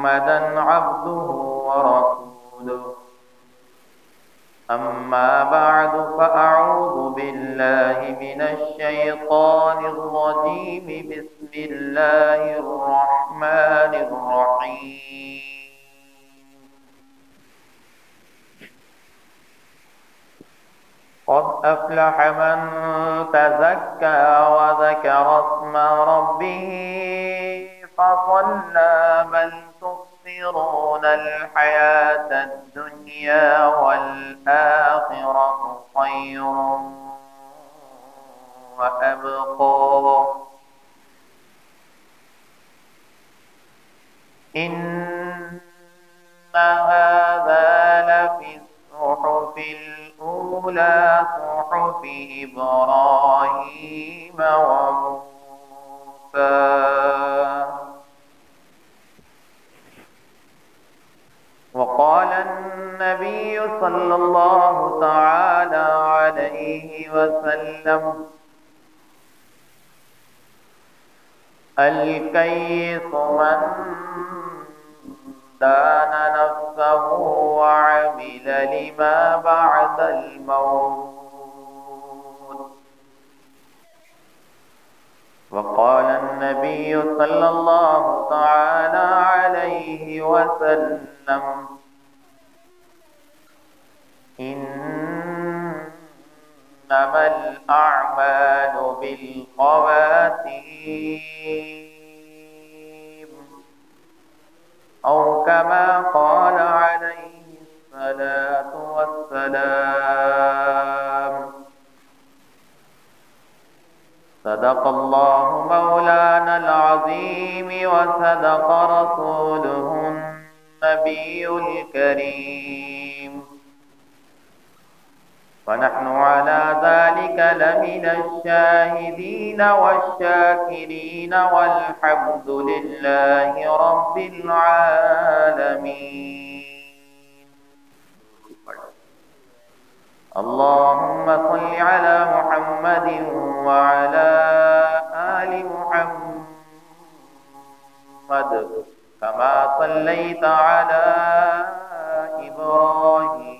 محمدا عبده ورسوله. أما بعد، فأعوذ بالله من الشيطان الرجيم. بسم الله الرحمن الرحيم. قد أفلح من تزكى وذكر اسم ربه فصلى بل تؤثرون الحياة الدنيا والآخرة خير وأبقى. إن هذا لفي الصحف الأولى صحف إبراهيم وموسى وقال النبي صلى الله تعالى عليه وسلم. الكيس من دان نفسه وعمل لما بعد الموت. وقال النبي صلى الله تعالى عليه وسلم إنما الأعمال بالخواتيم. أو كما قال عليه الصلاة والسلام. صدق الله مولانا العظيم وصدق رسوله النبي الكريم. ونحن على ذلك لمن الشاهدين والشاكرين والحمد لله رب العالمين. اللهم صل على محمد وعلى آل محمد كما صليت على إبراهيم.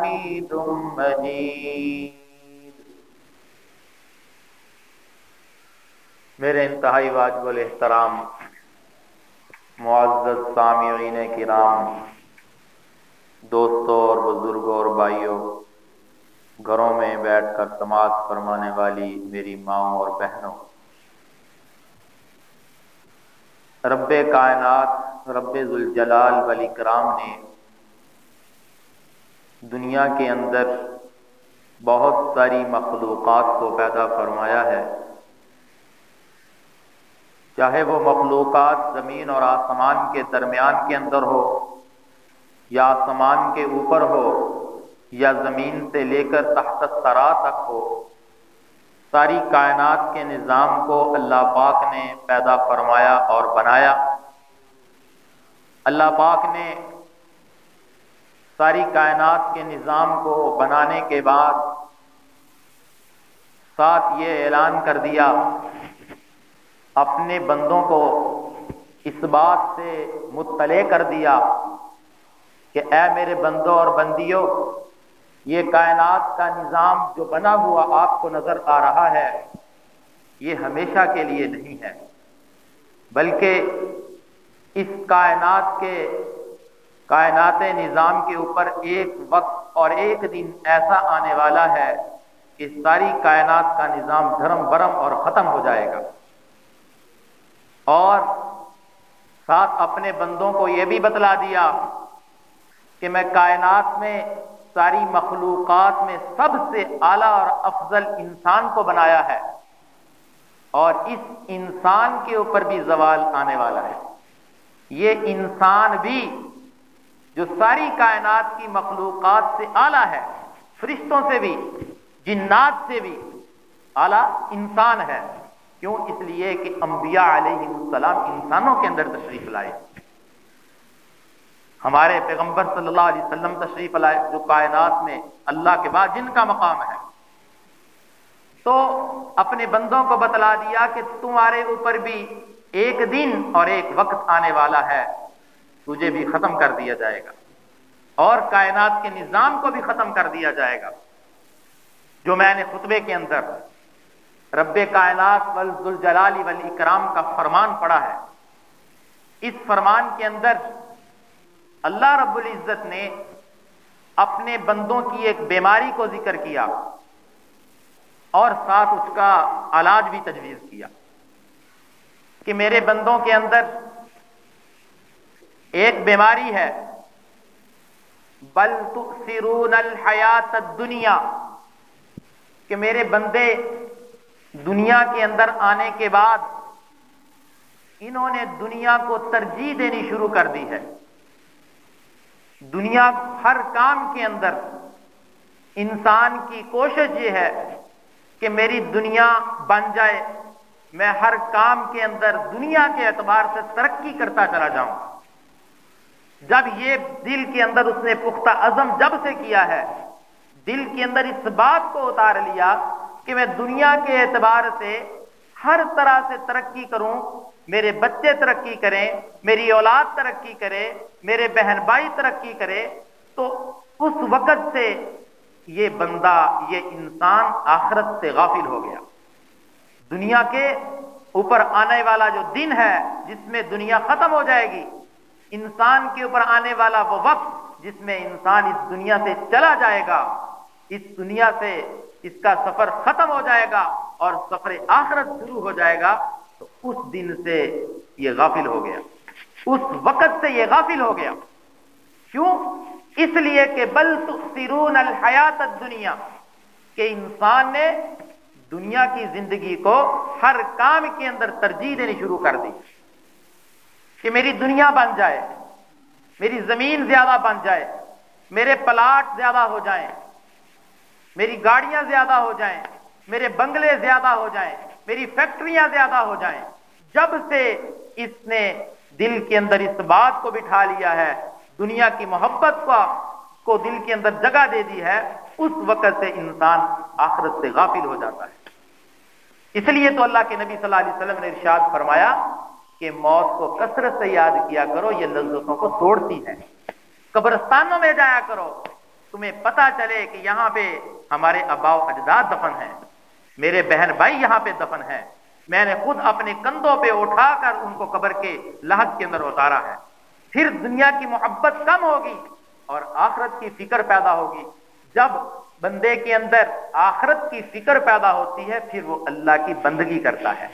حميد مجيد۔ میرے انتہائی واجب الاحترام معزز سامعین کرام، دوستوں اور بزرگوں اور بھائیوں، گھروں میں بیٹھ کر تماز فرمانے والی میری ماؤں اور بہنوں۔ رب کائنات، رب ذوالجلال والاکرام نے دنیا کے اندر بہت ساری مخلوقات کو پیدا فرمایا ہے۔ چاہے وہ مخلوقات زمین اور آسمان کے درمیان کے اندر ہو یا آسمان کے اوپر ہو یا زمین سے لے کر تحت سرا تک ہو، ساری کائنات کے نظام کو اللہ پاک نے پیدا فرمایا اور بنایا۔ اللہ پاک نے ساری کائنات کے نظام کو بنانے کے بعد ساتھ یہ اعلان کر دیا، اپنے بندوں کو اس بات سے مطلع کر دیا کہ اے میرے بندوں اور بندیوں، یہ کائنات کا نظام جو بنا ہوا آپ کو نظر آ رہا ہے، یہ ہمیشہ کے لیے نہیں ہے، بلکہ اس کائنات کے کائنات نظام کے اوپر ایک وقت اور ایک دن ایسا آنے والا ہے کہ ساری کائنات کا نظام دھرم برم اور ختم ہو جائے گا۔ اور ساتھ اپنے بندوں کو یہ بھی بتلا دیا کہ میں کائنات میں ساری مخلوقات میں سب سے اعلیٰ اور افضل انسان کو بنایا ہے اور اس انسان کے اوپر بھی زوال آنے والا ہے۔ یہ انسان بھی جو ساری کائنات کی مخلوقات سے اعلیٰ ہے، فرشتوں سے بھی، جنات سے بھی اعلیٰ انسان ہے۔ کیوں؟ اس لیے کہ انبیاء علیہ السلام انسانوں کے اندر تشریف لائے۔ ہمارے پیغمبر صلی اللہ علیہ وسلم تشریف لائے، جو کائنات میں اللہ کے بعد جن کا مقام ہے۔ تو اپنے بندوں کو بتلا دیا کہ تمہارے اوپر بھی ایک دن اور ایک وقت آنے والا ہے۔ تجھے بھی ختم کر دیا جائے گا۔ اور کائنات کے نظام کو بھی ختم کر دیا جائے گا۔ جو میں نے خطبے کے اندر رب کائنات والجلالی والاکرام کا فرمان پڑا ہے، اس فرمان کے اندر اللہ رب العزت نے اپنے بندوں کی ایک بیماری کو ذکر کیا اور ساتھ اس کا علاج بھی تجویز کیا کہ میرے بندوں کے اندر ایک بیماری ہے۔ بل تؤثرون الحیات الدنیا۔ کہ میرے بندے دنیا کے اندر آنے کے بعد انہوں نے دنیا کو ترجیح دینی شروع کر دی ہے۔ دنیا ہر کام کے اندر انسان کی کوشش یہ ہے کہ میری دنیا بن جائے۔ میں ہر کام کے اندر دنیا کے اعتبار سے ترقی کرتا چلا جاؤں۔ جب یہ دل کے اندر اس نے پختہ عزم جب سے کیا ہے، دل کے اندر اس بات کو اتار لیا کہ میں دنیا کے اعتبار سے ہر طرح سے ترقی کروں، میرے بچے ترقی کریں، میری اولاد ترقی کرے، میرے بہن بھائی ترقی کرے، تو اس وقت سے یہ بندہ، یہ انسان آخرت سے غافل ہو گیا۔ دنیا کے اوپر آنے والا جو دن ہے، جس میں دنیا ختم ہو جائے گی انسان کے اوپر آنے والا وہ وقت جس میں انسان اس دنیا سے چلا جائے گا، اس دنیا سے اس کا سفر ختم ہو جائے گا اور سفر آخرت شروع ہو جائے گا، تو اس دن سے یہ غافل ہو گیا۔ اس وقت سے یہ غافل ہو گیا۔ کیوں؟ اس لیے کہ بل تؤثرون الحیات الدنیا، کہ انسان نے دنیا کی زندگی کو ہر کام کے اندر ترجیح دینی شروع کر دی۔ کہ میری دنیا بن جائے، میری زمین زیادہ بن جائے، میرے پلاٹ زیادہ ہو جائیں، میری گاڑیاں زیادہ ہو جائیں، میرے بنگلے زیادہ ہو جائیں، میری فیکٹریاں زیادہ ہو جائیں۔ جب سے اس نے دل کے اندر اس بات کو بٹھا لیا ہے، دنیا کی محبت کا کو دل کے اندر جگہ دے دی ہے، اس وقت سے انسان آخرت سے غافل ہو جاتا ہے۔ اس لیے تو اللہ کے نبی صلی اللہ علیہ وسلم نے ارشاد فرمایا کہ موت کو کثرت سے یاد کیا کرو، یہ لذتوں کو توڑتی ہے۔ قبرستانوں میں جایا کرو، تمہیں پتا چلے کہ یہاں پہ ہمارے اباؤ اجداد دفن ہیں۔ میرے بہن بھائی یہاں پہ دفن ہیں۔ میں نے خود اپنے کندھوں پہ اٹھا کر ان کو قبر کے لحد کے اندر اتارا ہے۔ پھر دنیا کی محبت کم ہوگی اور آخرت کی فکر پیدا ہوگی۔ جب بندے کے اندر آخرت کی فکر پیدا ہوتی ہے، پھر وہ اللہ کی بندگی کرتا ہے۔